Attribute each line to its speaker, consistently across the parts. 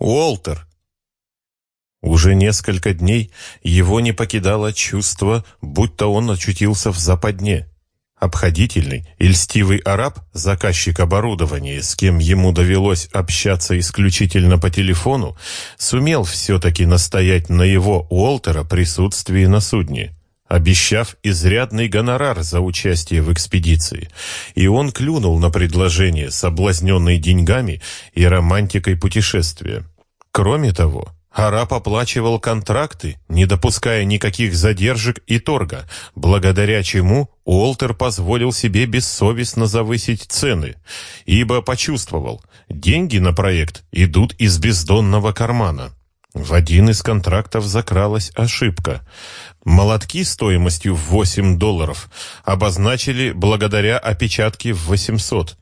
Speaker 1: Уолтер!» Уже несколько дней его не покидало чувство, будто он очутился в западне. Обходительный и льстивый араб, заказчик оборудования, с кем ему довелось общаться исключительно по телефону, сумел все-таки настоять на его Уолтера присутствии на судне, обещав изрядный гонорар за участие в экспедиции. И он клюнул на предложение, соблазненный деньгами и романтикой путешествия. Кроме того, Араб оплачивал контракты, не допуская никаких задержек и торга, благодаря чему Уолтер позволил себе бессовестно завысить цены, ибо почувствовал, деньги на проект идут из бездонного кармана. В один из контрактов закралась ошибка. Молотки стоимостью в 8 долларов обозначили благодаря опечатке в 800,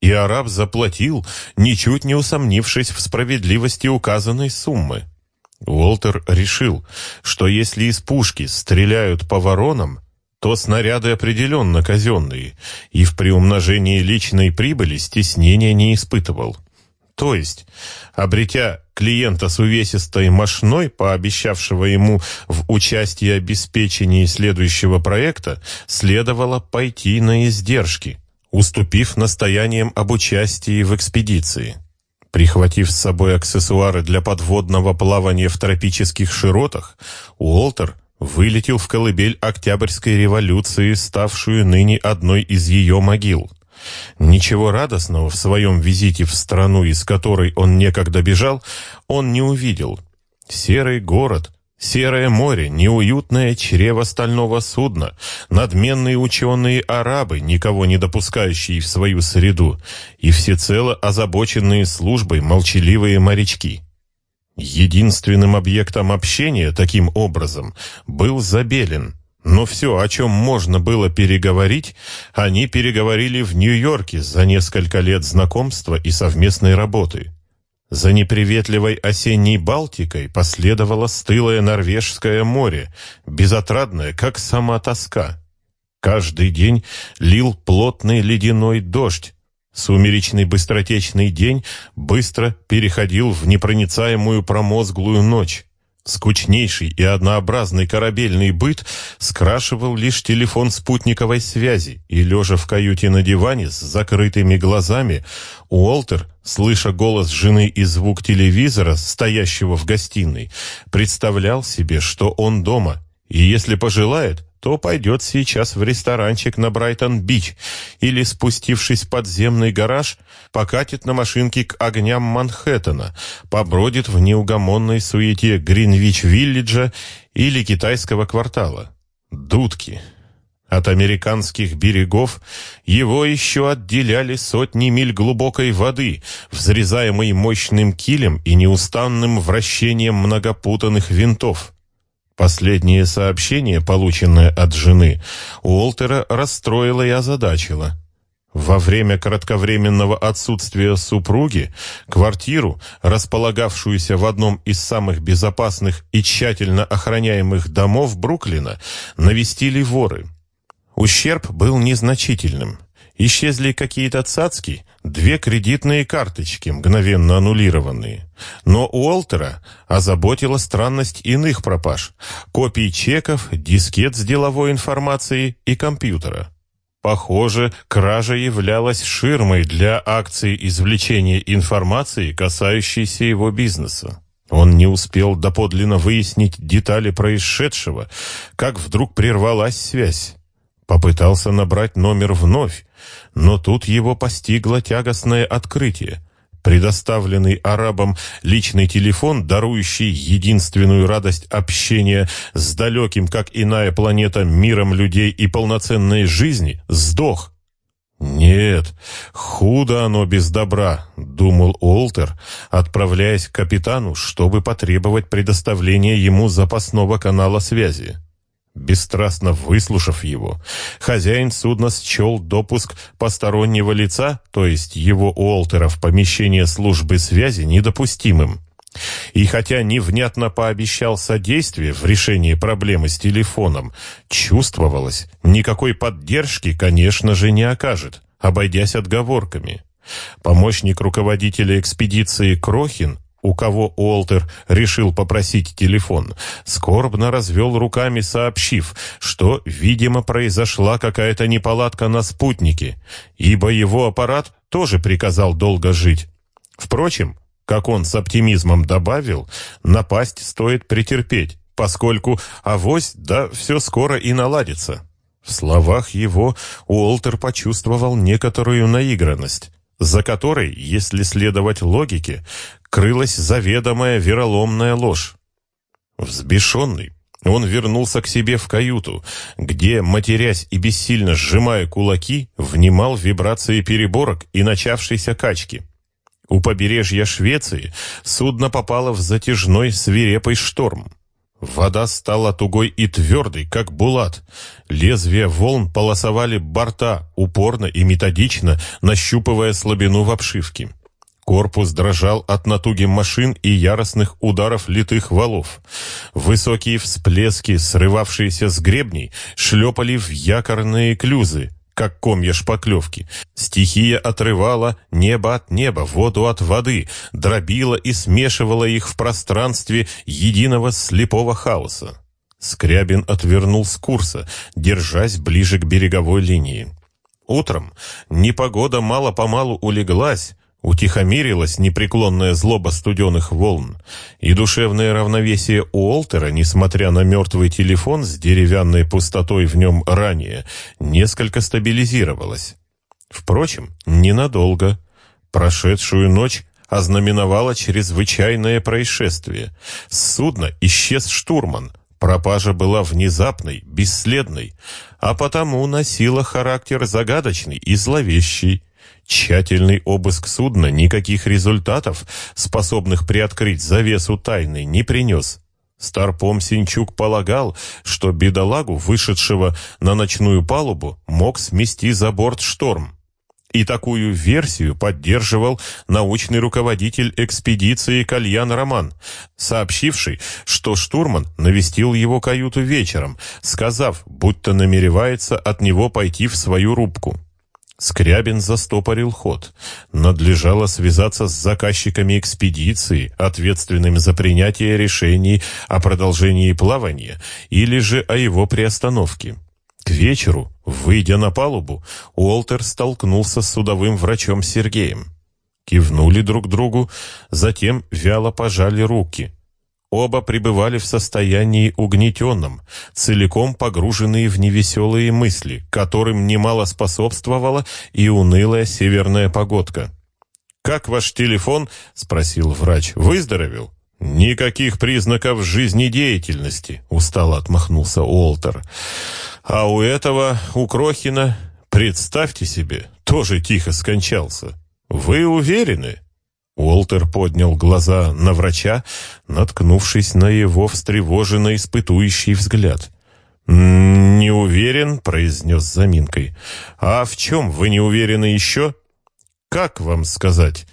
Speaker 1: и араб заплатил, ничуть не усомнившись в справедливости указанной суммы. Уолтер решил, что если из пушки стреляют по воронам, то снаряды определенно казенные, и в приумножении личной прибыли стеснения не испытывал. То есть, обретя клиента с увесистой мошной, пообещавшего ему в участии обеспечении следующего проекта, следовало пойти на издержки, уступив настояниям об участии в экспедиции. Прихватив с собой аксессуары для подводного плавания в тропических широтах, Уолтер вылетел в колыбель Октябрьской революции, ставшую ныне одной из ее могил. Ничего радостного в своем визите в страну, из которой он некогда бежал, он не увидел. Серый город, Серое море, неуютное чрево стального судна, надменные ученые-арабы, никого не допускающие в свою среду, и всецело озабоченные службой молчаливые морячки. Единственным объектом общения таким образом был Забелин, но все, о чем можно было переговорить, они переговорили в Нью-Йорке за несколько лет знакомства и совместной работы. За неприветливой осенней Балтикой последовало стылое Норвежское море, безотрадное, как сама тоска. Каждый день лил плотный ледяной дождь. Сумеречный быстротечный день быстро переходил в непроницаемую промозглую ночь. Скучнейший и однообразный корабельный быт скрашивал лишь телефон спутниковой связи, и, лежа в каюте на диване с закрытыми глазами, Уолтер, слыша голос жены и звук телевизора, стоящего в гостиной, представлял себе, что он дома, и, если пожелает, то пойдет сейчас в ресторанчик на Брайтон-Бич или, спустившись в подземный гараж, покатит на машинке к огням Манхэттена, побродит в неугомонной суете Гринвич-Виллиджа или китайского квартала. Дудки. От американских берегов его еще отделяли сотни миль глубокой воды, взрезаемой мощным килем и неустанным вращением многопутанных винтов. Последнее сообщение, полученное от жены, Уолтера расстроило и озадачило. Во время кратковременного отсутствия супруги квартиру, располагавшуюся в одном из самых безопасных и тщательно охраняемых домов Бруклина, навестили воры. Ущерб был незначительным. Исчезли какие-то цацки, две кредитные карточки, мгновенно аннулированные. Но Уолтера озаботила странность иных пропаж. Копии чеков, дискет с деловой информацией и компьютера. Похоже, кража являлась ширмой для акции извлечения информации, касающейся его бизнеса. Он не успел доподлинно выяснить детали происшедшего, как вдруг прервалась связь. Попытался набрать номер вновь, но тут его постигло тягостное открытие. Предоставленный арабам личный телефон, дарующий единственную радость общения с далеким, как иная планета, миром людей и полноценной жизни, сдох. «Нет, худо оно без добра», — думал Олтер, отправляясь к капитану, чтобы потребовать предоставления ему запасного канала связи. Бесстрастно выслушав его, хозяин судна счел допуск постороннего лица, то есть его Уолтера, в помещение службы связи недопустимым. И хотя невнятно пообещал содействие в решении проблемы с телефоном, чувствовалось, никакой поддержки, конечно же, не окажет, обойдясь отговорками. Помощник руководителя экспедиции Крохин у кого Уолтер решил попросить телефон, скорбно развел руками, сообщив, что, видимо, произошла какая-то неполадка на спутнике, ибо его аппарат тоже приказал долго жить. Впрочем, как он с оптимизмом добавил, напасть стоит претерпеть, поскольку авось, да все скоро и наладится. В словах его Уолтер почувствовал некоторую наигранность, за которой, если следовать логике, крылась заведомая вероломная ложь. Взбешенный, он вернулся к себе в каюту, где, матерясь и бессильно сжимая кулаки, внимал вибрации переборок и начавшейся качки. У побережья Швеции судно попало в затяжной свирепый шторм. Вода стала тугой и твердой, как булат. Лезвия волн полосовали борта, упорно и методично, нащупывая слабину в обшивке. Корпус дрожал от натуги машин и яростных ударов литых валов. Высокие всплески, срывавшиеся с гребней, шлепали в якорные клюзы, как комья шпаклевки. Стихия отрывала небо от неба, воду от воды, дробила и смешивала их в пространстве единого слепого хаоса. Скрябин отвернул с курса, держась ближе к береговой линии. Утром непогода мало-помалу улеглась, Утихомирилась непреклонная злоба студеных волн, и душевное равновесие Уолтера, несмотря на мертвый телефон с деревянной пустотой в нем ранее, несколько стабилизировалось. Впрочем, ненадолго. Прошедшую ночь ознаменовало чрезвычайное происшествие. С судна исчез штурман. Пропажа была внезапной, бесследной, а потому носила характер загадочный и зловещий. Тщательный обыск судна никаких результатов, способных приоткрыть завесу тайны, не принес. Старпом Синчук полагал, что бедолагу, вышедшего на ночную палубу, мог смести за борт шторм. И такую версию поддерживал научный руководитель экспедиции Кальян Роман, сообщивший, что штурман навестил его каюту вечером, сказав, будто намеревается от него пойти в свою рубку. Скрябин застопорил ход. Надлежало связаться с заказчиками экспедиции, ответственными за принятие решений о продолжении плавания или же о его приостановке. К вечеру, выйдя на палубу, Уолтер столкнулся с судовым врачом Сергеем. Кивнули друг другу, затем вяло пожали руки. Оба пребывали в состоянии угнетенном, целиком погруженные в невеселые мысли, которым немало способствовала и унылая северная погодка. «Как ваш телефон?» — спросил врач. «Выздоровел?» «Никаких признаков жизнедеятельности», — устало отмахнулся Уолтер. «А у этого, у Крохина, представьте себе, тоже тихо скончался. Вы уверены?» Уолтер поднял глаза на врача, наткнувшись на его встревоженно испытующий взгляд. «Не уверен», — произнес заминкой. «А в чем вы не уверены еще?» «Как вам сказать?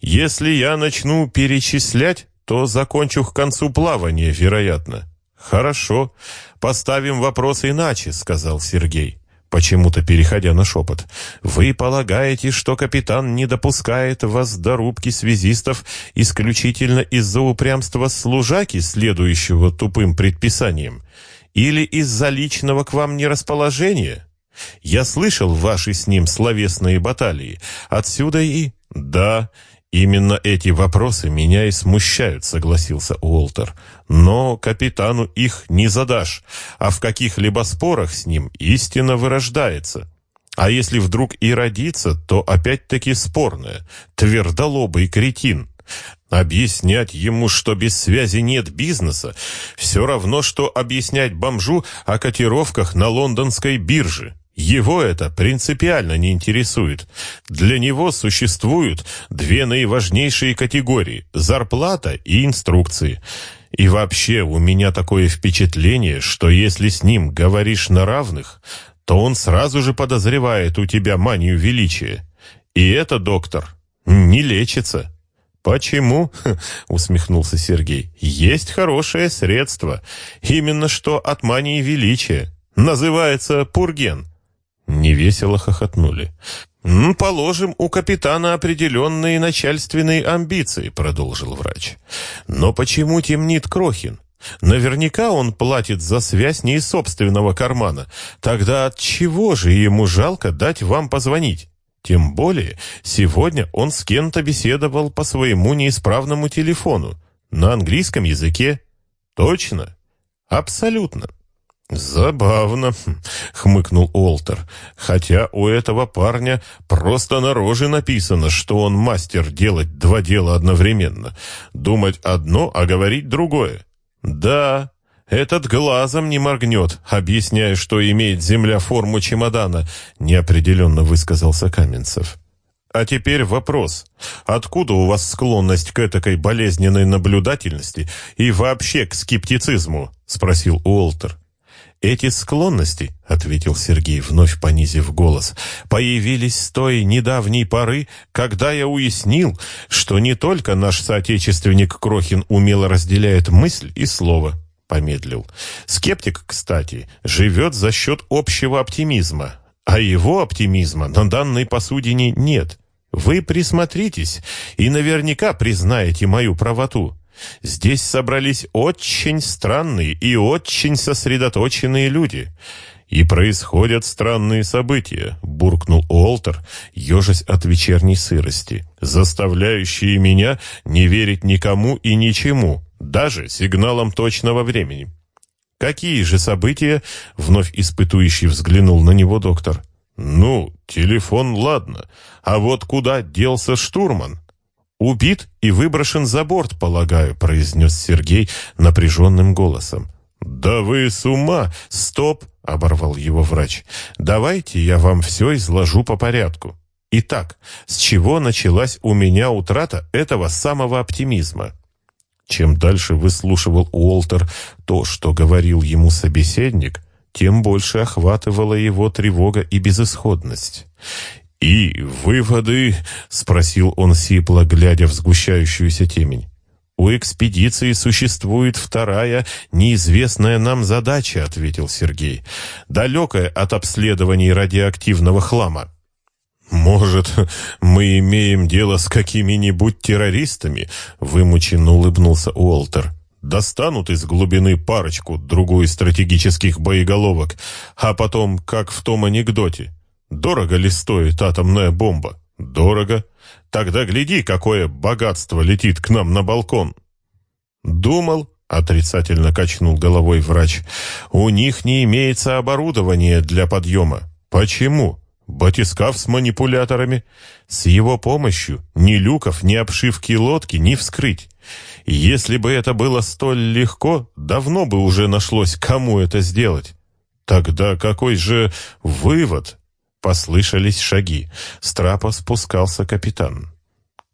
Speaker 1: Если я начну перечислять, то закончу к концу плавания, вероятно». «Хорошо, поставим вопрос иначе», — сказал Сергей почему-то переходя на шепот. «Вы полагаете, что капитан не допускает вас до рубки связистов исключительно из-за упрямства служаки, следующего тупым предписаниям, или из-за личного к вам нерасположения? Я слышал ваши с ним словесные баталии. Отсюда и...» «Да, «Именно эти вопросы меня и смущают», — согласился Уолтер. «Но капитану их не задашь, а в каких-либо спорах с ним истина вырождается. А если вдруг и родится, то опять-таки спорное, твердолобый кретин». Объяснять ему, что без связи нет бизнеса, все равно, что объяснять бомжу о котировках на лондонской бирже. Его это принципиально не интересует. Для него существуют две наиважнейшие категории – зарплата и инструкции. И вообще у меня такое впечатление, что если с ним говоришь на равных, то он сразу же подозревает у тебя манию величия. И это, доктор, не лечится. «Почему?» — усмехнулся Сергей. «Есть хорошее средство. Именно что от мании величия. Называется пурген». Невесело хохотнули. «Положим, у капитана определенные начальственные амбиции», — продолжил врач. «Но почему темнит Крохин? Наверняка он платит за связь не из собственного кармана. Тогда от чего же ему жалко дать вам позвонить? Тем более, сегодня он с кем-то беседовал по своему неисправному телефону. На английском языке. Точно? Абсолютно. «Забавно», — хмыкнул Олтер. «Хотя у этого парня просто на роже написано, что он мастер делать два дела одновременно. Думать одно, а говорить другое. Да, этот глазом не моргнет, объясняя, что имеет земля форму чемодана», — неопределенно высказался Каменцев. А теперь вопрос. Откуда у вас склонность к этакой болезненной наблюдательности и вообще к скептицизму? Спросил Уолтер. «Эти склонности, — ответил Сергей, вновь понизив голос, — появились с той недавней поры, когда я уяснил, что не только наш соотечественник Крохин умело разделяет мысль и слово». Помедлил. «Скептик, кстати, живет за счет общего оптимизма, а его оптимизма на данной посудине нет. Вы присмотритесь и наверняка признаете мою правоту». Здесь собрались очень странные и очень сосредоточенные люди. И происходят странные события, буркнул Уолтер, ежась от вечерней сырости, заставляющие меня не верить никому и ничему, даже сигналам точного времени. Какие же события? Вновь испытующий взглянул на него доктор. Ну, телефон, ладно. А вот куда делся штурман? «Убит и выброшен за борт, полагаю», — произнес Сергей напряженным голосом. «Да вы с ума! Стоп!» — оборвал его врач. «Давайте я вам все изложу по порядку. Итак, с чего началась у меня утрата этого самого оптимизма?» Чем дальше выслушивал Уолтер то, что говорил ему собеседник, тем больше охватывала его тревога и безысходность. «И выводы?» — спросил он сипло, глядя в сгущающуюся темень. «У экспедиции существует вторая, неизвестная нам задача», — ответил Сергей, «далекая от обследований радиоактивного хлама». «Может, мы имеем дело с какими-нибудь террористами?» — вымученно улыбнулся Уолтер. «Достанут из глубины парочку, другую стратегических боеголовок, а потом, как в том анекдоте, Дорого ли стоит атомная бомба? Дорого. Тогда гляди, какое богатство летит к нам на балкон. Думал, отрицательно качнул головой врач, у них не имеется оборудования для подъема. Почему? Батискаф с манипуляторами. С его помощью ни люков, ни обшивки лодки не вскрыть. Если бы это было столь легко, давно бы уже нашлось, кому это сделать. Тогда какой же вывод? Послышались шаги. С трапа спускался капитан.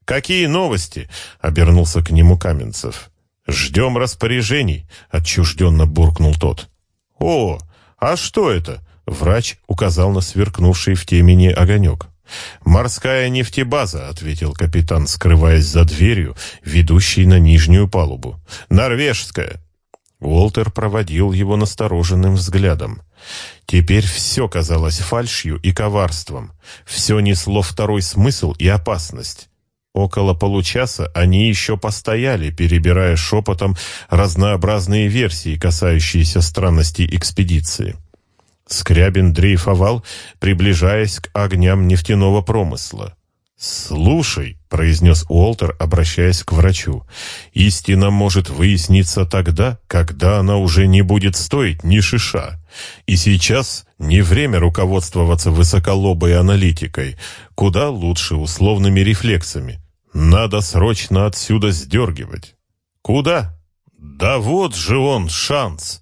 Speaker 1: «Какие новости?» — обернулся к нему Каменцев. «Ждем распоряжений», — отчужденно буркнул тот. «О, а что это?» — врач указал на сверкнувший в темени огонек. «Морская нефтебаза», — ответил капитан, скрываясь за дверью, ведущей на нижнюю палубу. «Норвежская». Уолтер проводил его настороженным взглядом. Теперь все казалось фальшью и коварством. Все несло второй смысл и опасность. Около получаса они еще постояли, перебирая шепотом разнообразные версии, касающиеся странностей экспедиции. Скрябин дрейфовал, приближаясь к огням нефтяного промысла. «Слушай», — произнес Уолтер, обращаясь к врачу, «истина может выясниться тогда, когда она уже не будет стоить ни шиша. И сейчас не время руководствоваться высоколобой аналитикой, куда лучше условными рефлексами. Надо срочно отсюда сдергивать». «Куда?» «Да вот же он, шанс!»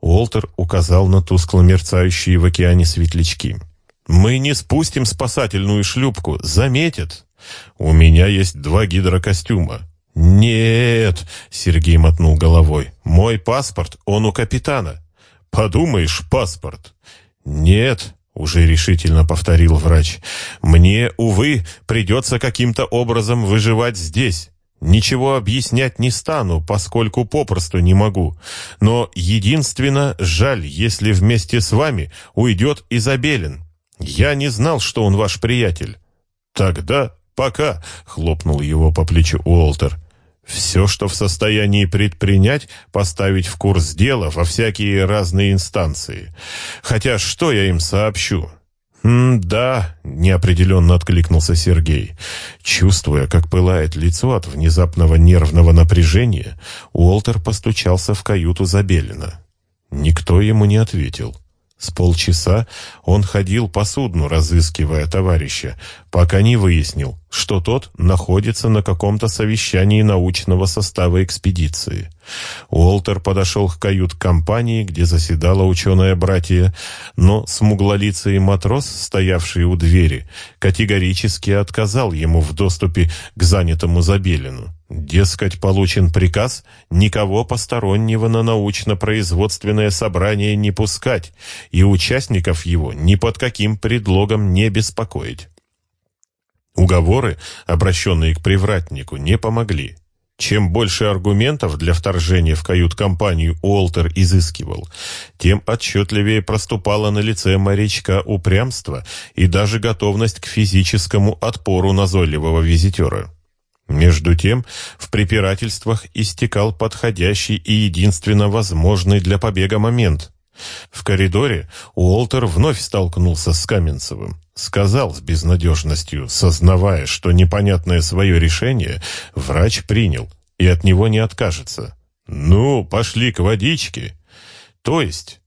Speaker 1: Уолтер указал на тускло мерцающие в океане светлячки. Мы не спустим спасательную шлюпку, заметят. У меня есть два гидрокостюма. Нет, Сергей мотнул головой. Мой паспорт, он у капитана. Подумаешь, паспорт. Нет, уже решительно повторил врач. Мне, увы, придется каким-то образом выживать здесь. Ничего объяснять не стану, поскольку попросту не могу. Но единственно жаль, если вместе с вами уйдет Изабелин. Я не знал, что он ваш приятель». «Тогда пока», — хлопнул его по плечу Уолтер. «Все, что в состоянии предпринять, поставить в курс дела во всякие разные инстанции. Хотя что я им сообщу? «Да», — неопределенно откликнулся Сергей. Чувствуя, как пылает лицо от внезапного нервного напряжения, Уолтер постучался в каюту Забелина. Никто ему не ответил. С полчаса он ходил по судну, разыскивая товарища, пока не выяснил, что тот находится на каком-то совещании научного состава экспедиции. Уолтер подошел к кают-компании, где заседала ученая братья, но смуглолицый матрос, стоявший у двери, категорически отказал ему в доступе к занятому Забелину. Дескать, получен приказ никого постороннего на научно-производственное собрание не пускать и участников его ни под каким предлогом не беспокоить. Уговоры, обращенные к привратнику, не помогли. Чем больше аргументов для вторжения в кают-компанию Уолтер изыскивал, тем отчетливее проступало на лице морячка упрямство и даже готовность к физическому отпору назойливого визитера. Между тем, в препирательствах истекал подходящий и единственно возможный для побега момент. В коридоре Уолтер вновь столкнулся с Каменцевым. Сказал с безнадежностью, сознавая, что непонятное свое решение врач принял и от него не откажется. «Ну, пошли к водичке». «То есть?»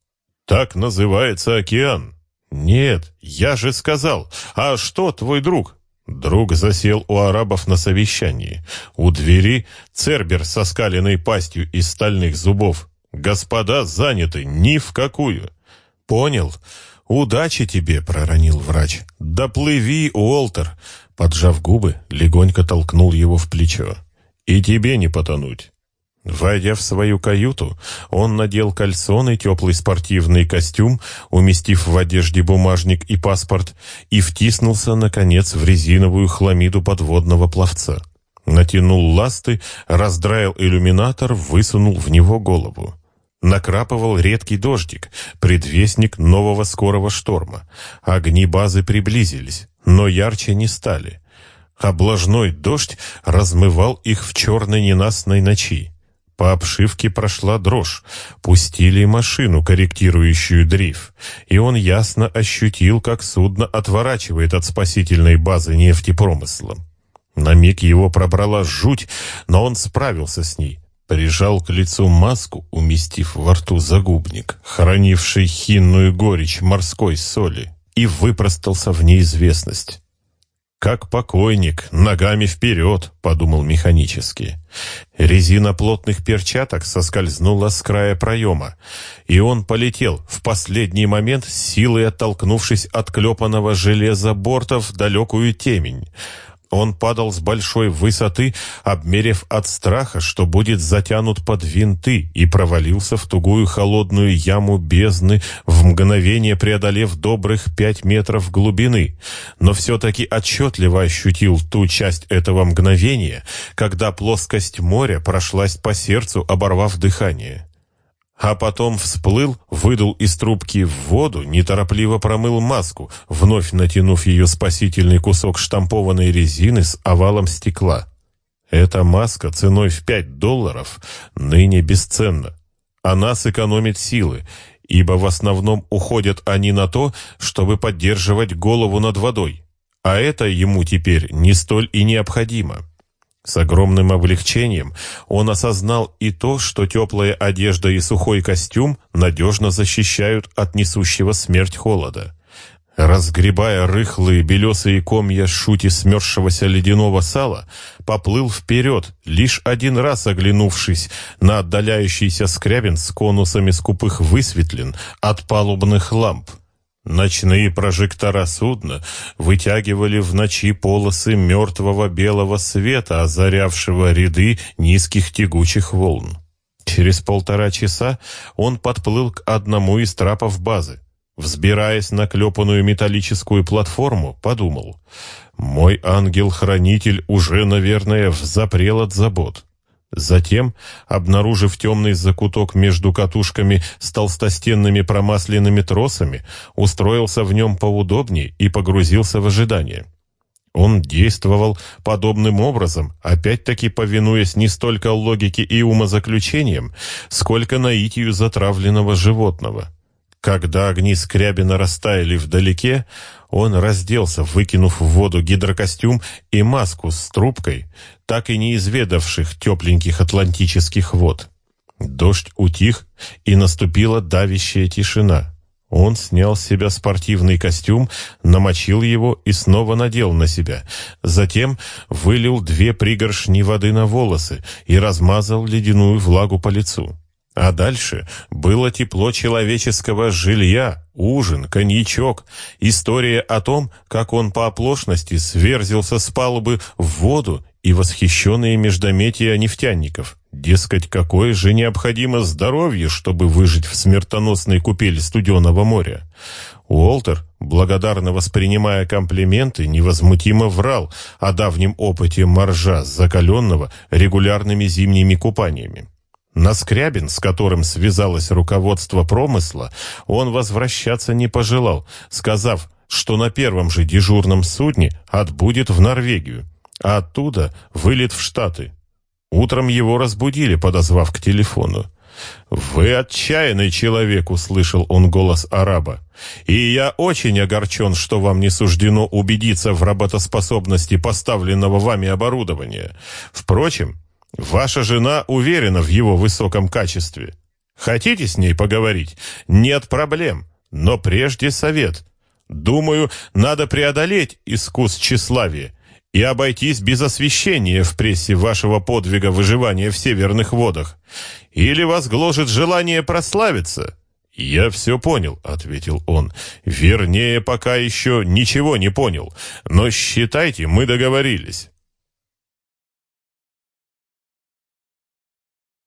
Speaker 1: «Так называется океан». «Нет, я же сказал. А что твой друг?» Друг засел у арабов на совещании. У двери цербер со скаленной пастью из стальных зубов. Господа заняты ни в какую. Понял? Удачи тебе, проронил врач. Доплыви, Уолтер. Поджав губы, легонько толкнул его в плечо. И тебе не потонуть. Войдя в свою каюту, он надел кальсон и теплый спортивный костюм, уместив в одежде бумажник и паспорт, и втиснулся, наконец, в резиновую хламиду подводного пловца. Натянул ласты, раздраил иллюминатор, высунул в него голову. Накрапывал редкий дождик, предвестник нового скорого шторма. Огни базы приблизились, но ярче не стали. Облажной дождь размывал их в черной ненастной ночи. По обшивке прошла дрожь, пустили машину, корректирующую дрейф, и он ясно ощутил, как судно отворачивает от спасительной базы нефтепромысла. На миг его пробрала жуть, но он справился с ней. Прижал к лицу маску, уместив во рту загубник, хранивший хинную горечь морской соли, и выпростался в неизвестность. «Как покойник, ногами вперед», — подумал механически. Резина плотных перчаток соскользнула с края проема, и он полетел, в последний момент силой оттолкнувшись от клепанного железа борта в далекую темень. Он падал с большой высоты, обмерев от страха, что будет затянут под винты, и провалился в тугую холодную яму бездны, в мгновение преодолев добрых пять метров глубины. Но все-таки отчетливо ощутил ту часть этого мгновения, когда плоскость моря прошлась по сердцу, оборвав дыхание а потом всплыл, выдул из трубки в воду, неторопливо промыл маску, вновь натянув ее спасительный кусок штампованной резины с овалом стекла. Эта маска ценой в пять долларов ныне бесценна. Она сэкономит силы, ибо в основном уходят они на то, чтобы поддерживать голову над водой. А это ему теперь не столь и необходимо. С огромным облегчением он осознал и то, что теплая одежда и сухой костюм надежно защищают от несущего смерть холода. Разгребая рыхлые белесые комья шути смерзшегося ледяного сала, поплыл вперед, лишь один раз оглянувшись на отдаляющийся скрябин с конусами скупых высветлен от палубных ламп. Ночные прожектора судна вытягивали в ночи полосы мертвого белого света, озарявшего ряды низких тягучих волн. Через полтора часа он подплыл к одному из трапов базы. Взбираясь на клепанную металлическую платформу, подумал, «Мой ангел-хранитель уже, наверное, взапрел от забот. Затем, обнаружив темный закуток между катушками с толстостенными промасленными тросами, устроился в нем поудобнее и погрузился в ожидание. Он действовал подобным образом, опять-таки повинуясь не столько логике и умозаключениям, сколько наитию затравленного животного. Когда огни скрябина растаяли вдалеке, он разделся, выкинув в воду гидрокостюм и маску с трубкой, так и не изведавших тепленьких атлантических вод. Дождь утих, и наступила давящая тишина. Он снял с себя спортивный костюм, намочил его и снова надел на себя. Затем вылил две пригоршни воды на волосы и размазал ледяную влагу по лицу. А дальше было тепло человеческого жилья, ужин, коньячок, история о том, как он по оплошности сверзился с палубы в воду и восхищенные междометия нефтяников. Дескать, какое же необходимо здоровье, чтобы выжить в смертоносной купели студеного моря. Уолтер, благодарно воспринимая комплименты, невозмутимо врал о давнем опыте моржа, закаленного регулярными зимними купаниями. На Скрябин, с которым связалось руководство промысла, он возвращаться не пожелал, сказав, что на первом же дежурном судне отбудет в Норвегию, а оттуда вылет в Штаты. Утром его разбудили, подозвав к телефону. «Вы отчаянный человек», — услышал он голос араба. «И я очень огорчен, что вам не суждено убедиться в работоспособности поставленного вами оборудования. Впрочем, Ваша жена уверена в его высоком качестве. Хотите с ней поговорить? Нет проблем. Но прежде совет. Думаю, надо преодолеть искус тщеславия и обойтись без освещения в прессе вашего подвига выживания в северных водах. Или вас гложет желание прославиться. «Я все понял», — ответил он. «Вернее, пока еще ничего не понял. Но считайте, мы договорились».